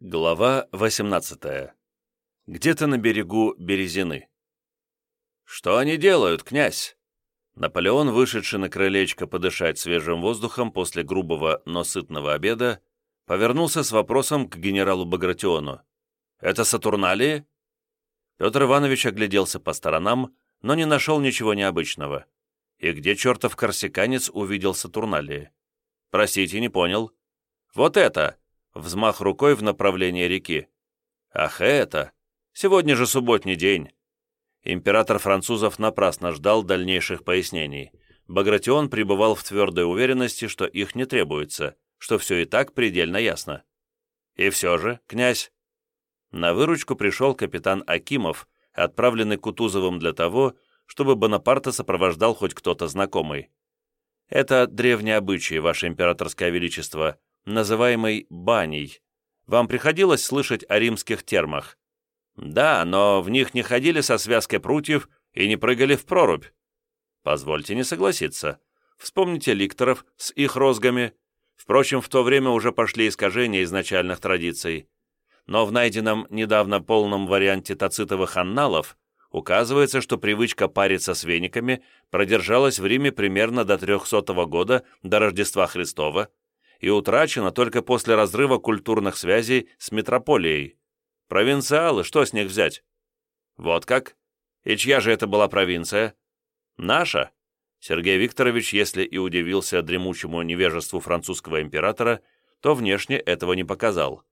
Глава 18. Где-то на берегу Березины. «Что они делают, князь?» Наполеон, вышедший на крылечко подышать свежим воздухом после грубого, но сытного обеда, повернулся с вопросом к генералу Багратиону. «Это Сатурналии?» Петр Иванович огляделся по сторонам, но не нашел ничего необычного. И где чертов корсиканец увидел Сатурналии? «Простите, не понял». «Вот это!» Взмах рукой в направлении реки. «Ах, это! Сегодня же субботний день!» Император французов напрасно ждал дальнейших пояснений. Багратион пребывал в твердой уверенности, что их не требуется, что все и так предельно ясно. И все же, князь. На выручку пришел капитан Акимов, отправленный Кутузовым для того, чтобы Бонапарта сопровождал хоть кто-то знакомый. Это древние обычаи, Ваше Императорское Величество, называемой баней. Вам приходилось слышать о римских термах? Да, но в них не ходили со связкой прутьев и не прыгали в прорубь. Позвольте не согласиться. Вспомните ликторов с их розгами. Впрочем, в то время уже пошли искажения изначальных традиций. Но в найденном недавно полном варианте тацитовых анналов указывается, что привычка париться с вениками продержалась в Риме примерно до 300 года до Рождества Христова, и утрачена только после разрыва культурных связей с метрополией. Провинциалы, что с них взять? Вот как? И чья же это была провинция? Наша. Сергей Викторович, если и удивился дремучему невежеству французского императора, то внешне этого не показал.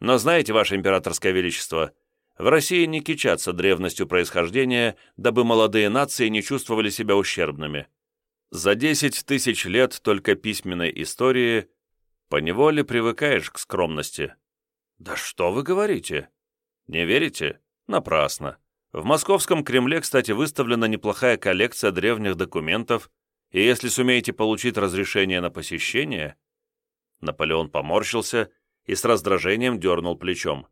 Но знаете, Ваше Императорское Величество, в России не кичатся древностью происхождения, дабы молодые нации не чувствовали себя ущербными. За десять тысяч лет только письменной истории поневоле привыкаешь к скромности. Да что вы говорите? Не верите? Напрасно. В московском Кремле, кстати, выставлена неплохая коллекция древних документов, и если сумеете получить разрешение на посещение... Наполеон поморщился и с раздражением дернул плечом.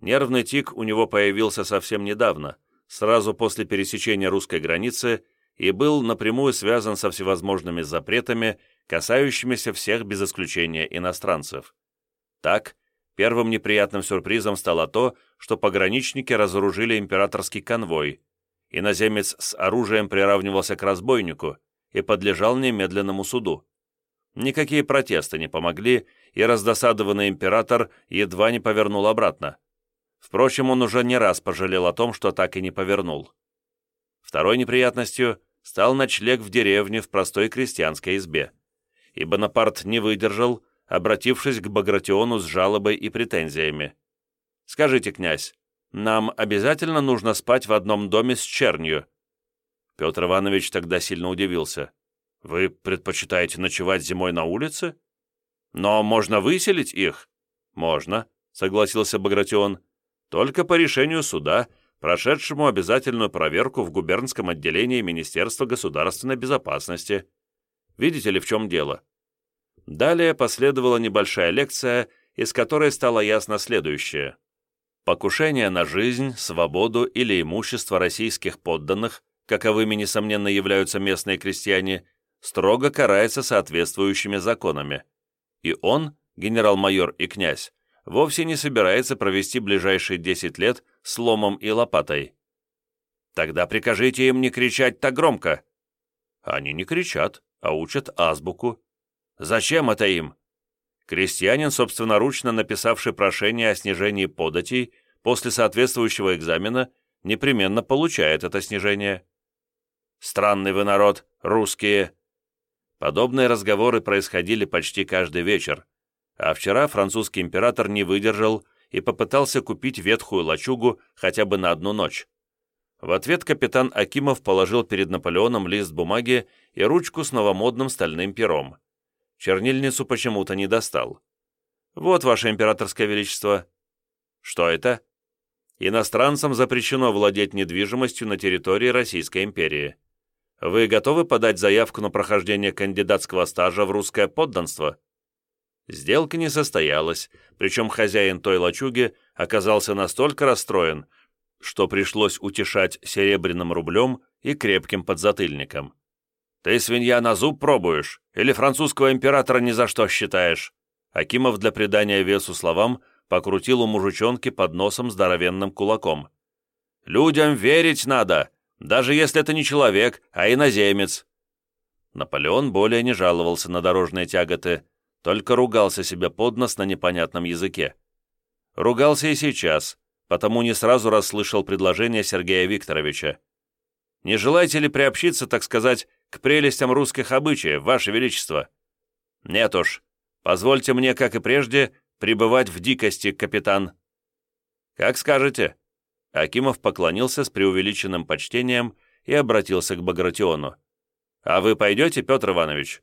Нервный тик у него появился совсем недавно, сразу после пересечения русской границы и был напрямую связан со всевозможными запретами, касающимися всех без исключения иностранцев. Так, первым неприятным сюрпризом стало то, что пограничники разоружили императорский конвой. Иноземец с оружием приравнивался к разбойнику и подлежал немедленному суду. Никакие протесты не помогли, и раздосадованный император едва не повернул обратно. Впрочем, он уже не раз пожалел о том, что так и не повернул. Второй неприятностью стал ночлег в деревне в простой крестьянской избе. И Бонапарт не выдержал, обратившись к Багратиону с жалобой и претензиями. «Скажите, князь, нам обязательно нужно спать в одном доме с чернью?» Петр Иванович тогда сильно удивился. «Вы предпочитаете ночевать зимой на улице? Но можно выселить их?» «Можно», — согласился Багратион. «Только по решению суда прошедшему обязательную проверку в губернском отделении Министерства государственной безопасности. Видите ли, в чем дело? Далее последовала небольшая лекция, из которой стало ясно следующее. Покушение на жизнь, свободу или имущество российских подданных, каковыми, несомненно, являются местные крестьяне, строго карается соответствующими законами. И он, генерал-майор и князь, вовсе не собирается провести ближайшие 10 лет с ломом и лопатой. Тогда прикажите им не кричать так громко. Они не кричат, а учат азбуку. Зачем это им? Крестьянин, собственноручно написавший прошение о снижении податей после соответствующего экзамена, непременно получает это снижение. Странный вы народ, русские. Подобные разговоры происходили почти каждый вечер, а вчера французский император не выдержал и попытался купить ветхую лачугу хотя бы на одну ночь. В ответ капитан Акимов положил перед Наполеоном лист бумаги и ручку с новомодным стальным пером. Чернильницу почему-то не достал. «Вот, ваше императорское величество». «Что это?» «Иностранцам запрещено владеть недвижимостью на территории Российской империи. Вы готовы подать заявку на прохождение кандидатского стажа в русское подданство?» Сделка не состоялась, причем хозяин той лачуги оказался настолько расстроен, что пришлось утешать серебряным рублем и крепким подзатыльником. «Ты, свинья, на зуб пробуешь? Или французского императора ни за что считаешь?» Акимов для придания весу словам покрутил у мужичонки под носом здоровенным кулаком. «Людям верить надо, даже если это не человек, а иноземец!» Наполеон более не жаловался на дорожные тяготы, только ругался себе под нос на непонятном языке. Ругался и сейчас, потому не сразу расслышал предложение Сергея Викторовича. «Не желаете ли приобщиться, так сказать, к прелестям русских обычаев, Ваше Величество?» «Нет уж. Позвольте мне, как и прежде, пребывать в дикости, капитан». «Как скажете». Акимов поклонился с преувеличенным почтением и обратился к Багратиону. «А вы пойдете, Петр Иванович?»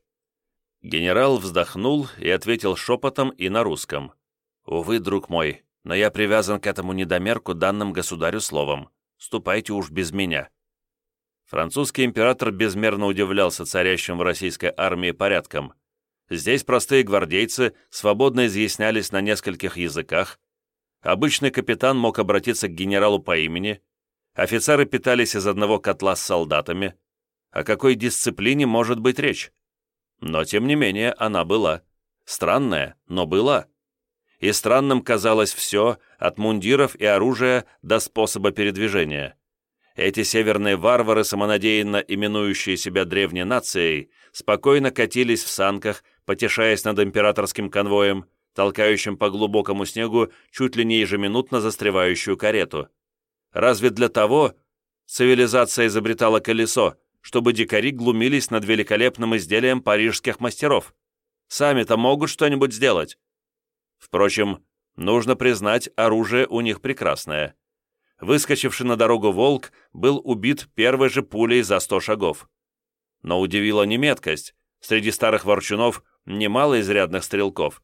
Генерал вздохнул и ответил шепотом и на русском. «Увы, друг мой, но я привязан к этому недомерку данным государю словом. Ступайте уж без меня». Французский император безмерно удивлялся царящим в российской армии порядкам. Здесь простые гвардейцы свободно изъяснялись на нескольких языках, обычный капитан мог обратиться к генералу по имени, офицеры питались из одного котла с солдатами. О какой дисциплине может быть речь? Но, тем не менее, она была. Странная, но была. И странным казалось все, от мундиров и оружия до способа передвижения. Эти северные варвары, самонадеянно именующие себя древней нацией, спокойно катились в санках, потешаясь над императорским конвоем, толкающим по глубокому снегу чуть ли не ежеминутно застревающую карету. Разве для того цивилизация изобретала колесо, чтобы дикари глумились над великолепным изделием парижских мастеров? Сами-то могут что-нибудь сделать. Впрочем, нужно признать, оружие у них прекрасное выскочивший на дорогу волк был убит первой же пулей за сто шагов. Но удивила не меткость, среди старых ворчунов немало изрядных стрелков,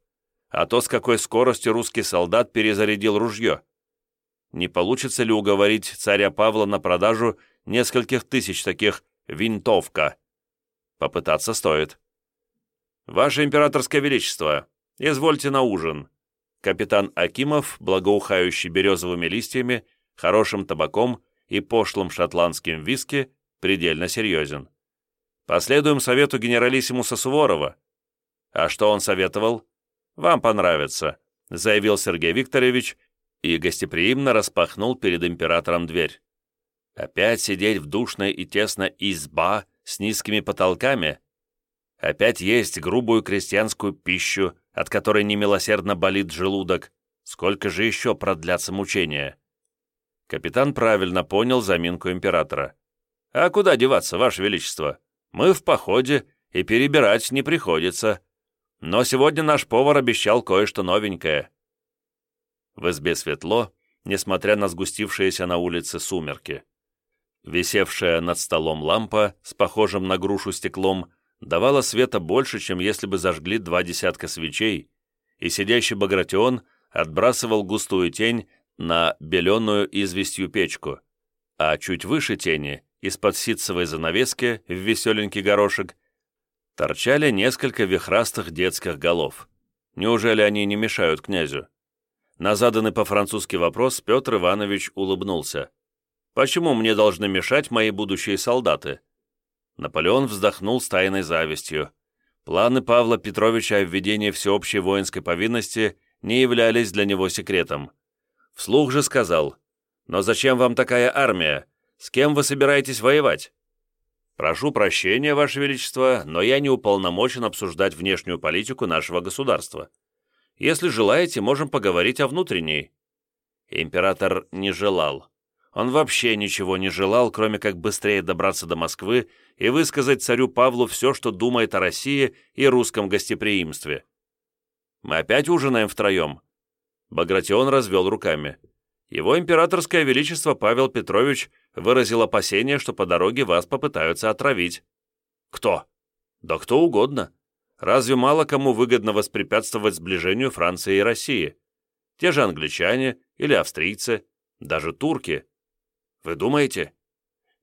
а то, с какой скоростью русский солдат перезарядил ружье. Не получится ли уговорить царя Павла на продажу нескольких тысяч таких «винтовка»? Попытаться стоит. «Ваше императорское величество, извольте на ужин». Капитан Акимов, благоухающий березовыми листьями, хорошим табаком и пошлым шотландским виски, предельно серьезен. Последуем совету генералиссимуса Суворова. А что он советовал? Вам понравится, заявил Сергей Викторович и гостеприимно распахнул перед императором дверь. Опять сидеть в душной и тесной изба с низкими потолками? Опять есть грубую крестьянскую пищу, от которой немилосердно болит желудок? Сколько же еще продлятся мучения? Капитан правильно понял заминку императора. «А куда деваться, Ваше Величество? Мы в походе, и перебирать не приходится. Но сегодня наш повар обещал кое-что новенькое». В избе светло, несмотря на сгустившиеся на улице сумерки. Висевшая над столом лампа с похожим на грушу стеклом давала света больше, чем если бы зажгли два десятка свечей, и сидящий Багратион отбрасывал густую тень на беленую известью печку, а чуть выше тени, из-под ситцевой занавески в веселенький горошек, торчали несколько вихрастых детских голов. Неужели они не мешают князю? На заданный по-французски вопрос Петр Иванович улыбнулся. «Почему мне должны мешать мои будущие солдаты?» Наполеон вздохнул с тайной завистью. Планы Павла Петровича о введении всеобщей воинской повинности не являлись для него секретом. Вслух же сказал, «Но зачем вам такая армия? С кем вы собираетесь воевать?» «Прошу прощения, Ваше Величество, но я не уполномочен обсуждать внешнюю политику нашего государства. Если желаете, можем поговорить о внутренней». Император не желал. Он вообще ничего не желал, кроме как быстрее добраться до Москвы и высказать царю Павлу все, что думает о России и русском гостеприимстве. «Мы опять ужинаем втроем?» Багратион развел руками. Его императорское величество Павел Петрович выразил опасение, что по дороге вас попытаются отравить. Кто? Да кто угодно. Разве мало кому выгодно воспрепятствовать сближению Франции и России? Те же англичане или австрийцы, даже турки. Вы думаете?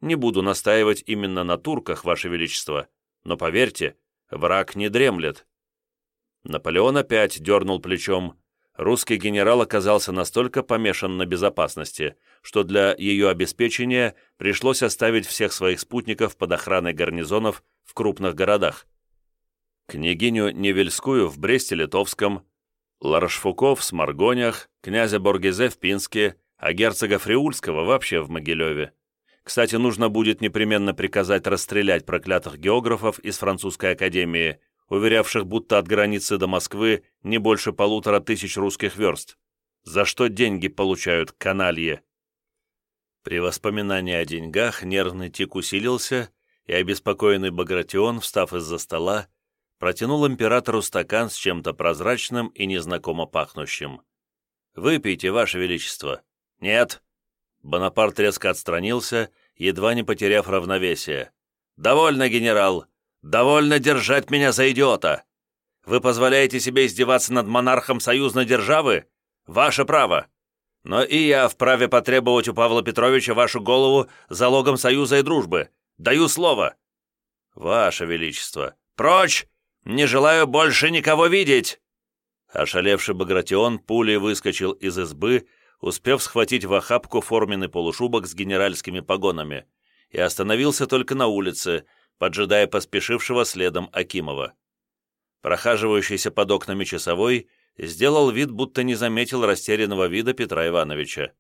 Не буду настаивать именно на турках, Ваше Величество, но поверьте, враг не дремлет. Наполеон опять дернул плечом, русский генерал оказался настолько помешан на безопасности, что для ее обеспечения пришлось оставить всех своих спутников под охраной гарнизонов в крупных городах. Княгиню Невельскую в Бресте-Литовском, Ларашфуков в Сморгонях, князя Боргезе в Пинске, а герцога Фриульского вообще в Могилеве. Кстати, нужно будет непременно приказать расстрелять проклятых географов из французской академии, уверявших, будто от границы до Москвы не больше полутора тысяч русских верст. За что деньги получают каналье? При воспоминании о деньгах нервный тик усилился, и обеспокоенный Багратион, встав из-за стола, протянул императору стакан с чем-то прозрачным и незнакомо пахнущим. «Выпейте, Ваше Величество». «Нет». Бонапарт резко отстранился, едва не потеряв равновесие. «Довольно, генерал! Довольно держать меня за идиота! Вы позволяете себе издеваться над монархом союзной державы? Ваше право! Но и я вправе потребовать у Павла Петровича вашу голову залогом союза и дружбы. Даю слово!» «Ваше Величество! Прочь! Не желаю больше никого видеть!» Ошалевший Багратион пулей выскочил из избы, успев схватить в охапку форменный полушубок с генеральскими погонами, и остановился только на улице, поджидая поспешившего следом Акимова. Прохаживающийся под окнами часовой сделал вид, будто не заметил растерянного вида Петра Ивановича.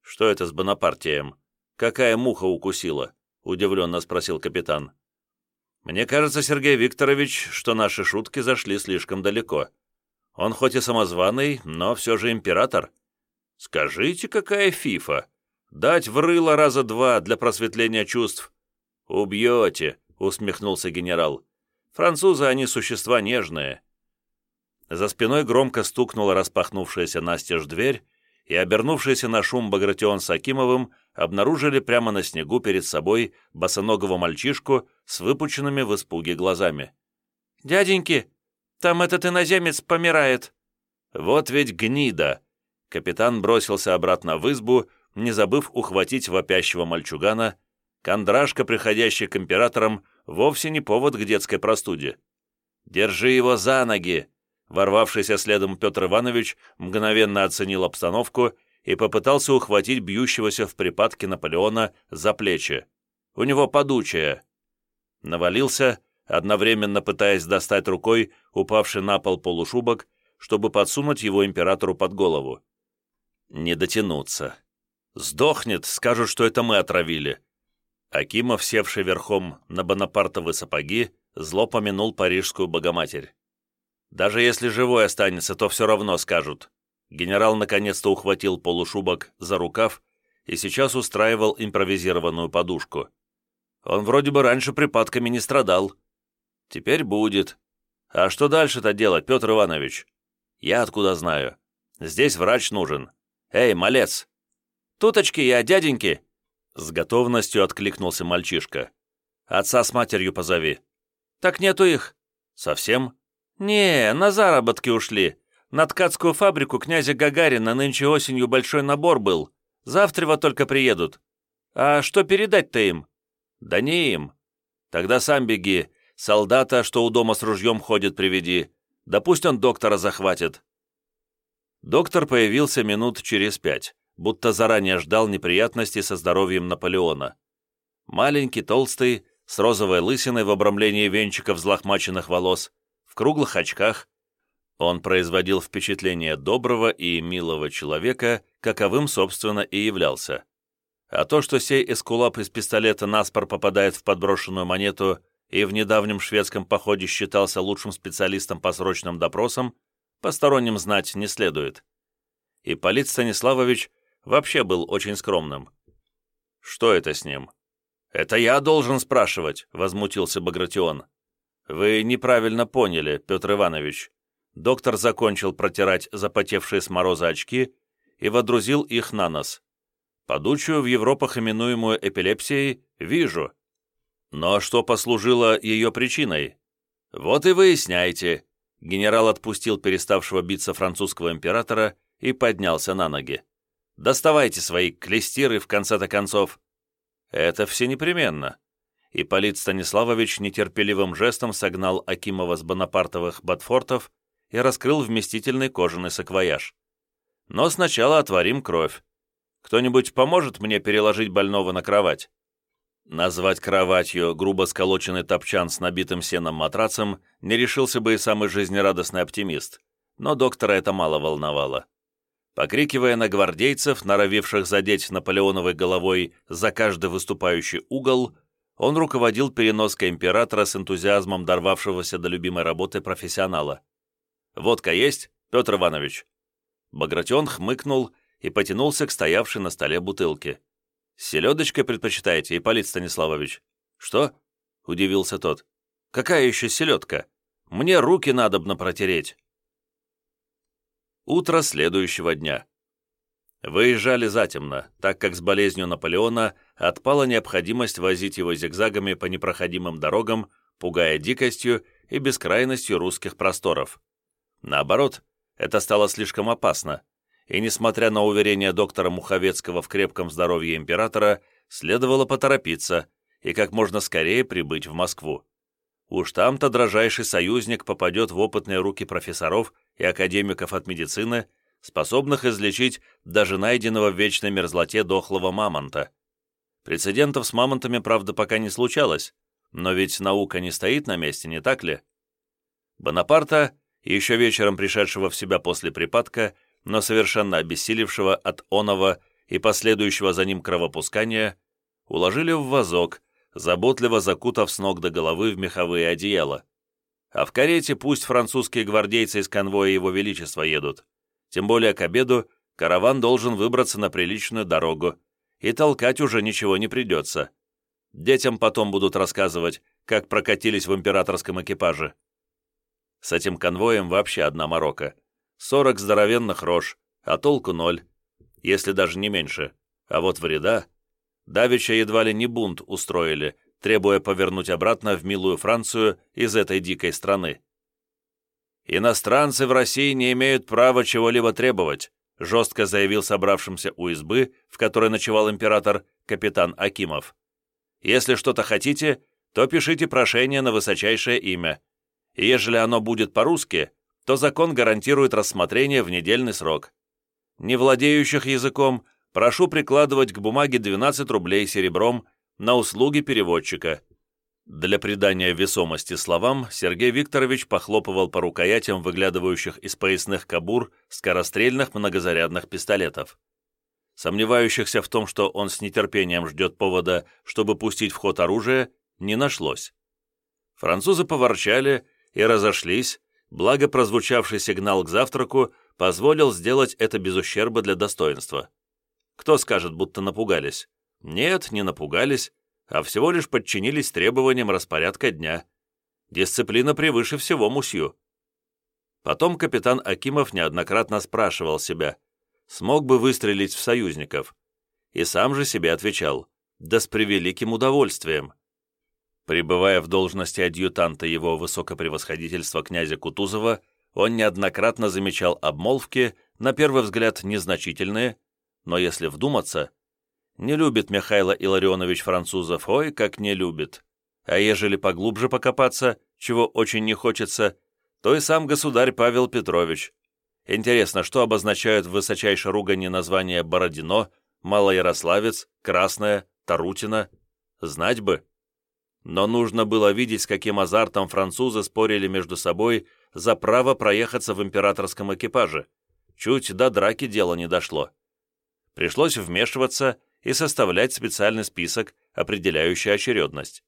«Что это с Бонапартием? Какая муха укусила?» — удивленно спросил капитан. «Мне кажется, Сергей Викторович, что наши шутки зашли слишком далеко. Он хоть и самозваный, но все же император. Скажите, какая фифа? Дать в рыло раза два для просветления чувств?» «Убьете», — усмехнулся генерал. «Французы, они существа нежные». За спиной громко стукнула распахнувшаяся настежь дверь, и, обернувшийся на шум Багратион с Акимовым, обнаружили прямо на снегу перед собой босоногого мальчишку с выпученными в испуге глазами. «Дяденьки, там этот иноземец помирает!» «Вот ведь гнида!» Капитан бросился обратно в избу, не забыв ухватить вопящего мальчугана. Кондрашка, приходящий к императорам, вовсе не повод к детской простуде. «Держи его за ноги!» Ворвавшийся следом Петр Иванович мгновенно оценил обстановку и попытался ухватить бьющегося в припадке Наполеона за плечи. У него подучая. Навалился, одновременно пытаясь достать рукой упавший на пол полушубок, чтобы подсунуть его императору под голову. Не дотянуться. Сдохнет, скажут, что это мы отравили. Акимов, севший верхом на бонапартовые сапоги, зло помянул парижскую богоматерь. Даже если живой останется, то все равно скажут. Генерал наконец-то ухватил полушубок за рукав и сейчас устраивал импровизированную подушку. Он вроде бы раньше припадками не страдал. Теперь будет. А что дальше-то делать, Петр Иванович? Я откуда знаю? Здесь врач нужен. Эй, малец! Туточки я, дяденьки! С готовностью откликнулся мальчишка. Отца с матерью позови. Так нету их. Совсем? «Не, на заработки ушли. На ткацкую фабрику князя Гагарина нынче осенью большой набор был. Завтра вот только приедут. А что передать-то им?» «Да не им. Тогда сам беги. Солдата, что у дома с ружьем ходит, приведи. Да пусть он доктора захватит». Доктор появился минут через пять, будто заранее ждал неприятностей со здоровьем Наполеона. Маленький, толстый, с розовой лысиной в обрамлении венчиков взлохмаченных волос, в круглых очках. Он производил впечатление доброго и милого человека, каковым, собственно, и являлся. А то, что сей эскулап из пистолета наспор попадает в подброшенную монету и в недавнем шведском походе считался лучшим специалистом по срочным допросам, посторонним знать не следует. И Полит Станиславович вообще был очень скромным. «Что это с ним?» «Это я должен спрашивать», — возмутился Багратион. «Вы неправильно поняли, Петр Иванович». Доктор закончил протирать запотевшие с мороза очки и водрузил их на нос. Подучую в Европах именуемую эпилепсией вижу. Но что послужило ее причиной? Вот и выясняйте. Генерал отпустил переставшего биться французского императора и поднялся на ноги. Доставайте свои клестиры в конце-то концов. Это все непременно. Ипполит Станиславович нетерпеливым жестом согнал Акимова с бонапартовых ботфортов и раскрыл вместительный кожаный саквояж. «Но сначала отварим кровь. Кто-нибудь поможет мне переложить больного на кровать?» Назвать кроватью грубо сколоченный топчан с набитым сеном матрацем не решился бы и самый жизнерадостный оптимист. но доктора это мало волновало. Покрикивая на гвардейцев, норовивших задеть Наполеоновой головой за каждый выступающий угол, он руководил переноской императора с энтузиазмом дорвавшегося до любимой работы профессионала. «Водка есть, Петр Иванович?» Багратион хмыкнул и потянулся к стоявшей на столе бутылке. Селедочкой предпочитаете, Ипполит Станиславович?» «Что?» — удивился тот. «Какая еще селедка? Мне руки надобно протереть». Утро следующего дня. Выезжали затемно, так как с болезнью Наполеона отпала необходимость возить его зигзагами по непроходимым дорогам, пугая дикостью и бескрайностью русских просторов. Наоборот, это стало слишком опасно, и, несмотря на уверение доктора Муховецкого в крепком здоровье императора, следовало поторопиться и как можно скорее прибыть в Москву. Уж там-то дрожайший союзник попадет в опытные руки профессоров и академиков от медицины, способных излечить даже найденного в вечной мерзлоте дохлого мамонта. Прецедентов с мамонтами, правда, пока не случалось, но ведь наука не стоит на месте, не так ли? Бонапарта, еще вечером пришедшего в себя после припадка, но совершенно обессилевшего от оного и последующего за ним кровопускания, уложили в вазок, заботливо закутав с ног до головы в меховые одеяла. А в карете пусть французские гвардейцы из конвоя Его Величества едут. Тем более к обеду караван должен выбраться на приличную дорогу, и толкать уже ничего не придется. Детям потом будут рассказывать, как прокатились в императорском экипаже. С этим конвоем вообще одна морока. Сорок здоровенных рож, а толку ноль, если даже не меньше. А вот вреда Давича едва ли не бунт устроили, требуя повернуть обратно в милую Францию из этой дикой страны. «Иностранцы в России не имеют права чего-либо требовать», жестко заявил собравшимся у избы, в которой ночевал император, капитан Акимов. «Если что-то хотите, то пишите прошение на высочайшее имя. И ежели оно будет по-русски, то закон гарантирует рассмотрение в недельный срок. Не владеющих языком прошу прикладывать к бумаге 12 рублей серебром на услуги переводчика». Для придания весомости словам Сергей Викторович похлопывал по рукоятям выглядывающих из поясных кабур скорострельных многозарядных пистолетов. Сомневающихся в том, что он с нетерпением ждет повода, чтобы пустить в ход оружие, не нашлось. Французы поворчали и разошлись, благо прозвучавший сигнал к завтраку позволил сделать это без ущерба для достоинства. Кто скажет, будто напугались? Нет, не напугались, а всего лишь подчинились требованиям распорядка дня. Дисциплина превыше всего, мусью. Потом капитан Акимов неоднократно спрашивал себя, смог бы выстрелить в союзников. И сам же себе отвечал, да с превеликим удовольствием. Пребывая в должности адъютанта его высокопревосходительства князя Кутузова, он неоднократно замечал обмолвки, на первый взгляд незначительные, но если вдуматься, не любит Михайло Илларионович французов, ой, как не любит. А ежели поглубже покопаться, чего очень не хочется, то и сам государь Павел Петрович. Интересно, что обозначают в высочайшей ругани названия Бородино, Малоярославец, Красная, Тарутина? Знать бы. Но нужно было видеть, с каким азартом французы спорили между собой за право проехаться в императорском экипаже. Чуть до драки дело не дошло пришлось вмешиваться и составлять специальный список, определяющий очередность.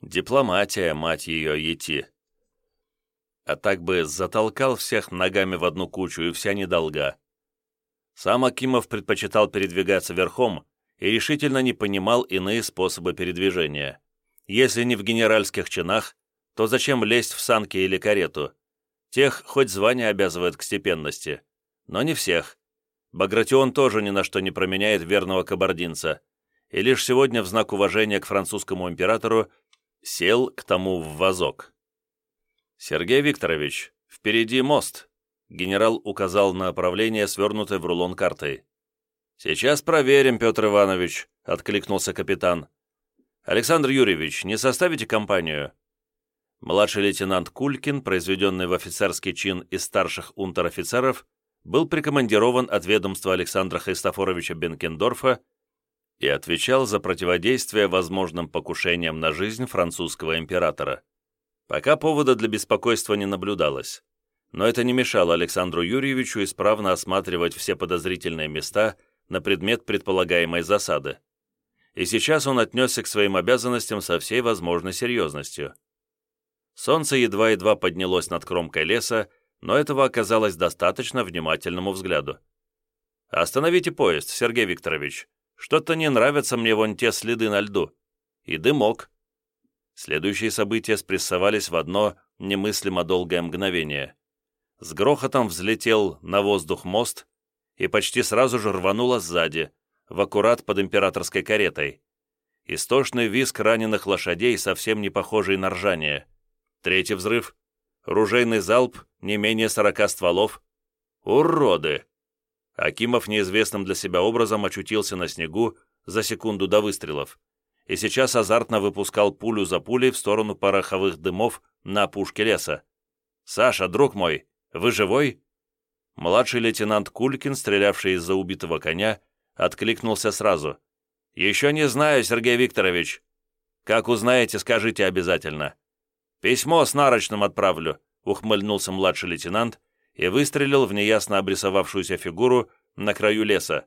Дипломатия, мать ее, идти. А так бы затолкал всех ногами в одну кучу и вся недолга. Сам Акимов предпочитал передвигаться верхом и решительно не понимал иные способы передвижения. Если не в генеральских чинах, то зачем лезть в санки или карету? Тех хоть звание обязывает к степенности, но не всех. Багратион тоже ни на что не променяет верного кабардинца, и лишь сегодня в знак уважения к французскому императору сел к тому в вазок. «Сергей Викторович, впереди мост», — генерал указал на направление, свернутое в рулон картой. «Сейчас проверим, Петр Иванович», — откликнулся капитан. «Александр Юрьевич, не составите компанию?» Младший лейтенант Кулькин, произведенный в офицерский чин из старших унтер-офицеров, был прикомандирован от ведомства Александра Христофоровича Бенкендорфа и отвечал за противодействие возможным покушениям на жизнь французского императора. Пока повода для беспокойства не наблюдалось. но это не мешало Александру Юрьевичу исправно осматривать все подозрительные места на предмет предполагаемой засады. И сейчас он отнесся к своим обязанностям со всей возможной серьезностью. Солнце едва-едва поднялось над кромкой леса, но этого оказалось достаточно внимательному взгляду. «Остановите поезд, Сергей Викторович. Что-то не нравятся мне вон те следы на льду. И дымок». Следующие события спрессовались в одно немыслимо долгое мгновение. С грохотом взлетел на воздух мост и почти сразу же рвануло сзади, в аккурат под императорской каретой. Истошный визг раненых лошадей, совсем не похожий на ржание. Третий взрыв. Ружейный залп, не менее сорока стволов. Уроды! Акимов неизвестным для себя образом очутился на снегу за секунду до выстрелов и сейчас азартно выпускал пулю за пулей в сторону пороховых дымов на опушке леса. «Саша, друг мой, вы живой?» Младший лейтенант Кулькин, стрелявший из-за убитого коня, откликнулся сразу. «Еще не знаю, Сергей Викторович. Как узнаете, скажите обязательно. «Письмо с нарочным отправлю», — ухмыльнулся младший лейтенант и выстрелил в неясно обрисовавшуюся фигуру на краю леса.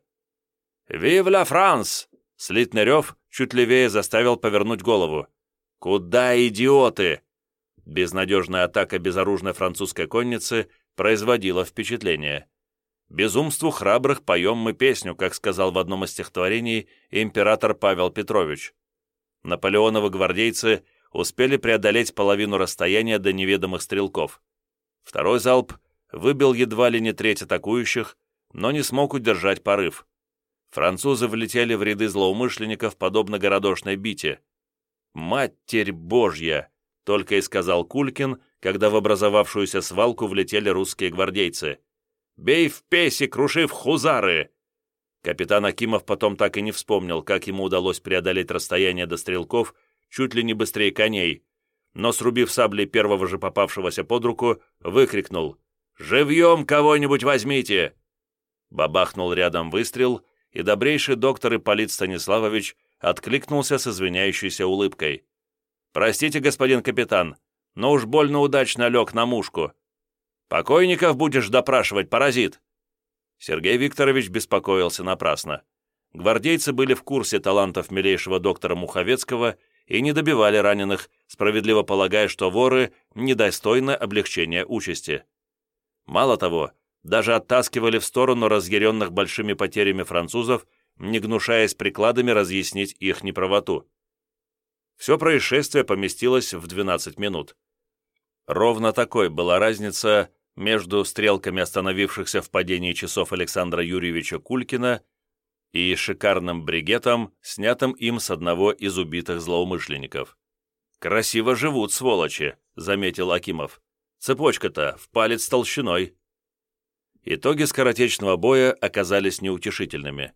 «Вив ла Франс!» — слитный рев чуть левее заставил повернуть голову. «Куда, идиоты?» Безнадежная атака безоружной французской конницы производила впечатление. «Безумству храбрых поем мы песню», как сказал в одном из стихотворений император Павел Петрович. Наполеоновы гвардейцы успели преодолеть половину расстояния до неведомых стрелков. Второй залп выбил едва ли не треть атакующих, но не смог удержать порыв. Французы влетели в ряды злоумышленников, подобно городошной бите. «Матерь Божья!» — только и сказал Кулькин, когда в образовавшуюся свалку влетели русские гвардейцы. «Бей в песи, крушив хузары!» Капитан Акимов потом так и не вспомнил, как ему удалось преодолеть расстояние до стрелков чуть ли не быстрее коней, но, срубив саблей первого же попавшегося под руку, выкрикнул «Живьем кого-нибудь возьмите!» Бабахнул рядом выстрел, и добрейший доктор Ипполит Станиславович откликнулся с извиняющейся улыбкой. «Простите, господин капитан, но уж больно удачно лег на мушку. Покойников будешь допрашивать, паразит!» Сергей Викторович беспокоился напрасно. Гвардейцы были в курсе талантов милейшего доктора Муховецкого и не добивали раненых, справедливо полагая, что воры недостойны облегчения участи. Мало того, даже оттаскивали в сторону разъяренных большими потерями французов, не гнушаясь прикладами разъяснить их неправоту. Все происшествие поместилось в 12 минут. Ровно такой была разница между стрелками остановившихся в падении часов Александра Юрьевича Кулькина и шикарным бригетом, снятым им с одного из убитых злоумышленников. «Красиво живут, сволочи», — заметил Акимов. «Цепочка-то в палец толщиной». Итоги скоротечного боя оказались неутешительными.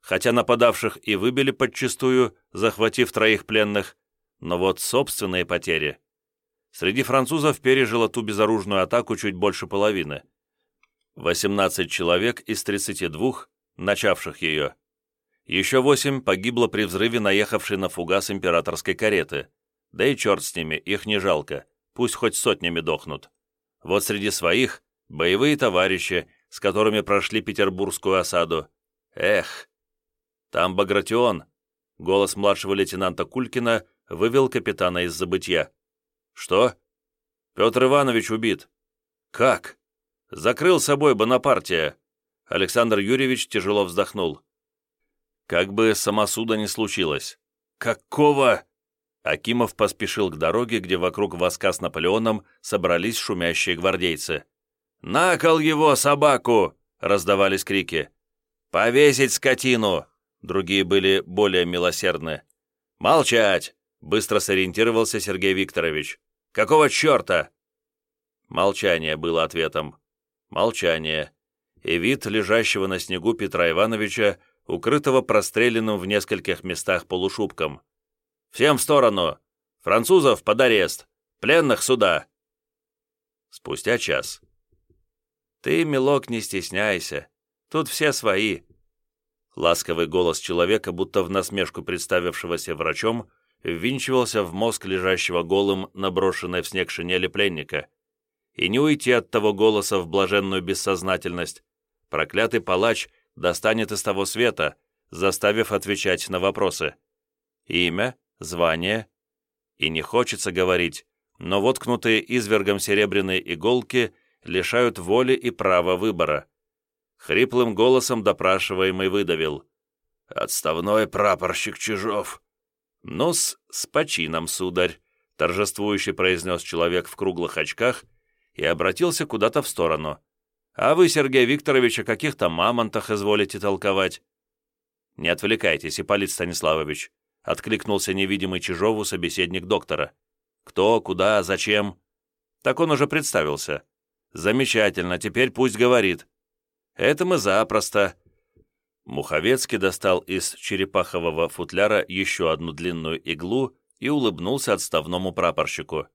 Хотя нападавших и выбили подчистую, захватив троих пленных, но вот собственные потери. Среди французов пережило ту безоружную атаку чуть больше половины. 18 человек из 32, начавших ее, еще восемь погибло при взрыве наехавшей на фугас императорской кареты. Да и черт с ними, их не жалко, пусть хоть сотнями дохнут. Вот среди своих – боевые товарищи, с которыми прошли петербургскую осаду. Эх! Там Багратион. Голос младшего лейтенанта Кулькина вывел капитана из забытья. Что? Петр Иванович убит. Как? Закрыл собой Бонапартия. Александр Юрьевич тяжело вздохнул. Как бы самосуда не случилось. «Какого?» Акимов поспешил к дороге, где вокруг воска с Наполеоном собрались шумящие гвардейцы. «На кол его, собаку!» — раздавались крики. «Повесить скотину!» Другие были более милосердны. «Молчать!» — быстро сориентировался Сергей Викторович. «Какого черта?» Молчание было ответом. Молчание. И вид лежащего на снегу Петра Ивановича укрытого простреленным в нескольких местах полушубком. «Всем в сторону! Французов под арест! Пленных сюда!» Спустя час. «Ты, милок, не стесняйся. Тут все свои». Ласковый голос человека, будто в насмешку представившегося врачом, ввинчивался в мозг лежащего голым, наброшенной в снег шинели пленника. и не уйти от того голоса в блаженную бессознательность. Проклятый палач достанет из того света, заставив отвечать на вопросы. Имя, звание. И не хочется говорить, но воткнутые извергом серебряные иголки лишают воли и права выбора. Хриплым голосом допрашиваемый выдавил. «Отставной прапорщик Чижов». «Ну-с, с почином, сударь», — торжествующе произнес человек в круглых очках и обратился куда-то в сторону. «А вы, Сергей Викторович, о каких-то мамонтах изволите толковать?» «Не отвлекайтесь, Ипполит Станиславович», — откликнулся невидимый Чижову собеседник доктора. «Кто, куда, зачем?» «Так он уже представился». «Замечательно, теперь пусть говорит». «Это мы запросто». Муховецкий достал из черепахового футляра еще одну длинную иглу и улыбнулся отставному прапорщику.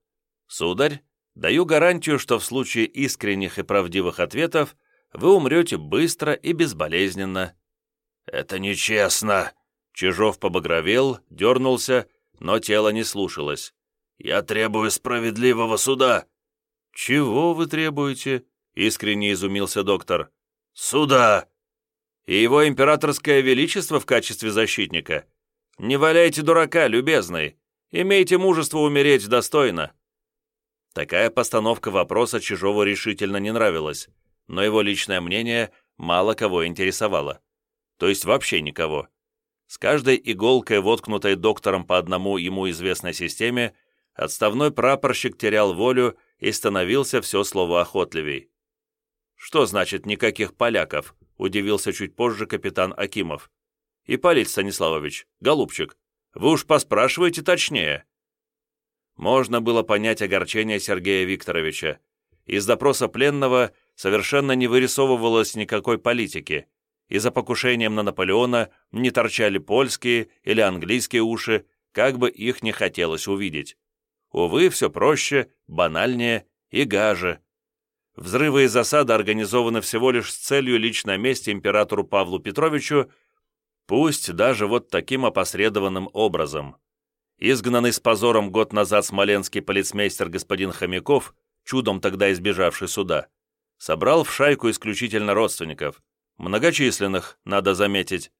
«Сударь, Даю гарантию, что в случае искренних и правдивых ответов вы умрете быстро и безболезненно». «Это нечестно!» Чижов побагровел, дернулся, но тело не слушалось. «Я требую справедливого суда!» «Чего вы требуете?» — искренне изумился доктор. «Суда!» «И его императорское величество в качестве защитника? Не валяйте дурака, любезный! Имейте мужество умереть достойно!» Такая постановка вопроса Чижову решительно не нравилась, но его личное мнение мало кого интересовало. То есть вообще никого. С каждой иголкой, воткнутой доктором по одному ему известной системе, отставной прапорщик терял волю и становился все словоохотливей. «Что значит никаких поляков?» – удивился чуть позже капитан Акимов. «Ипполит Станиславович, голубчик, вы уж поспрашивайте точнее». Можно было понять огорчение Сергея Викторовича. Из допроса пленного совершенно не вырисовывалось никакой политики, и за покушением на Наполеона не торчали польские или английские уши, как бы их не хотелось увидеть. Увы, все проще, банальнее и гаже. Взрывы и засады организованы всего лишь с целью лично мести императору Павлу Петровичу, пусть даже вот таким опосредованным образом. Изгнанный с позором год назад смоленский полицмейстер господин Хомяков, чудом тогда избежавший суда, собрал в шайку исключительно родственников, многочисленных, надо заметить.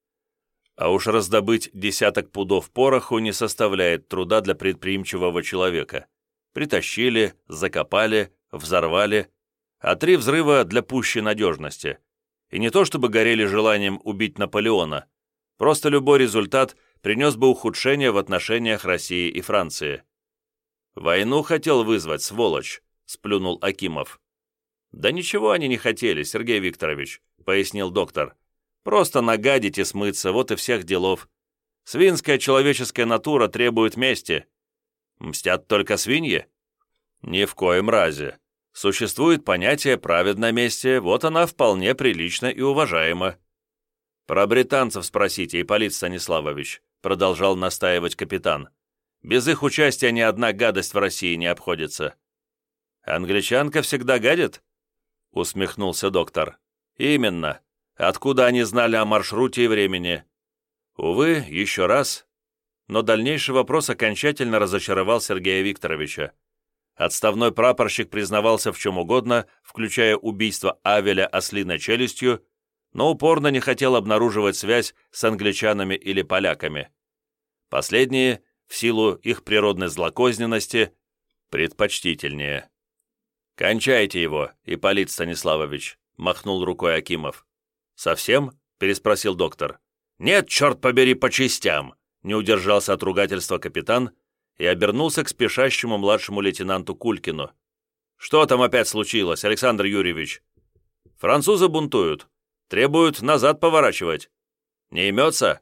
А уж раздобыть десяток пудов пороху не составляет труда для предприимчивого человека. Притащили, закопали, взорвали, а три взрыва для пущей надежности. И не то чтобы горели желанием убить Наполеона, просто любой результат принес бы ухудшение в отношениях России и Франции. «Войну хотел вызвать, сволочь», — сплюнул Акимов. «Да ничего они не хотели, Сергей Викторович», — пояснил доктор. «Просто нагадить и смыться, вот и всех делов. Свинская человеческая натура требует мести. Мстят только свиньи?» «Ни в коем разе. Существует понятие праведной мести, вот она вполне прилична и уважаема». «Про британцев спросите, Ипполит Станиславович продолжал настаивать капитан. «Без их участия ни одна гадость в России не обходится». «Англичанка всегда гадит?» усмехнулся доктор. «Именно. Откуда они знали о маршруте и времени?» Увы, еще раз. Но дальнейший вопрос окончательно разочаровал Сергея Викторовича. Отставной прапорщик признавался в чем угодно, включая убийство Авеля ослиной челюстью, но упорно не хотел обнаруживать связь с англичанами или поляками. Последние, в силу их природной злокозненности, предпочтительнее. «Кончайте его, Ипполит Станиславович», — махнул рукой Акимов. «Совсем?» — переспросил доктор. «Нет, черт побери, по частям!» — не удержался от ругательства капитан и обернулся к спешащему младшему лейтенанту Кулькину. «Что там опять случилось, Александр Юрьевич?» «Французы бунтуют. Требуют назад поворачивать. Не имется?»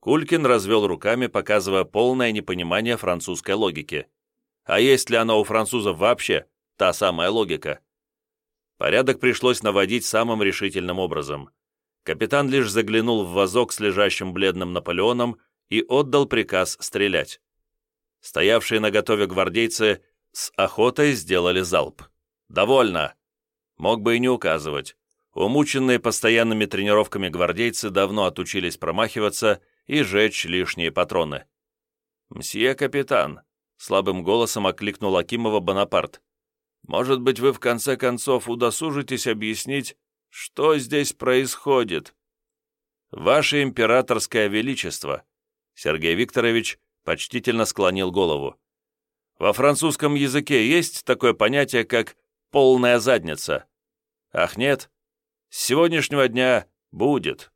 Кулькин развел руками, показывая полное непонимание французской логики. А есть ли она у французов вообще, та самая логика? Порядок пришлось наводить самым решительным образом. Капитан лишь заглянул в вазок с лежащим бледным Наполеоном и отдал приказ стрелять. Стоявшие на готове гвардейцы с охотой сделали залп. «Довольно!» Мог бы и не указывать. Умученные постоянными тренировками гвардейцы давно отучились промахиваться и жечь лишние патроны. «Мсье капитан», — слабым голосом окликнул Акимова Бонапарт. Может быть, вы в конце концов удосужитесь объяснить, что здесь происходит? Ваше императорское величество, Сергей Викторович почтительно склонил голову. Во французском языке есть такое понятие, как «полная задница». Ах нет, с сегодняшнего дня будет.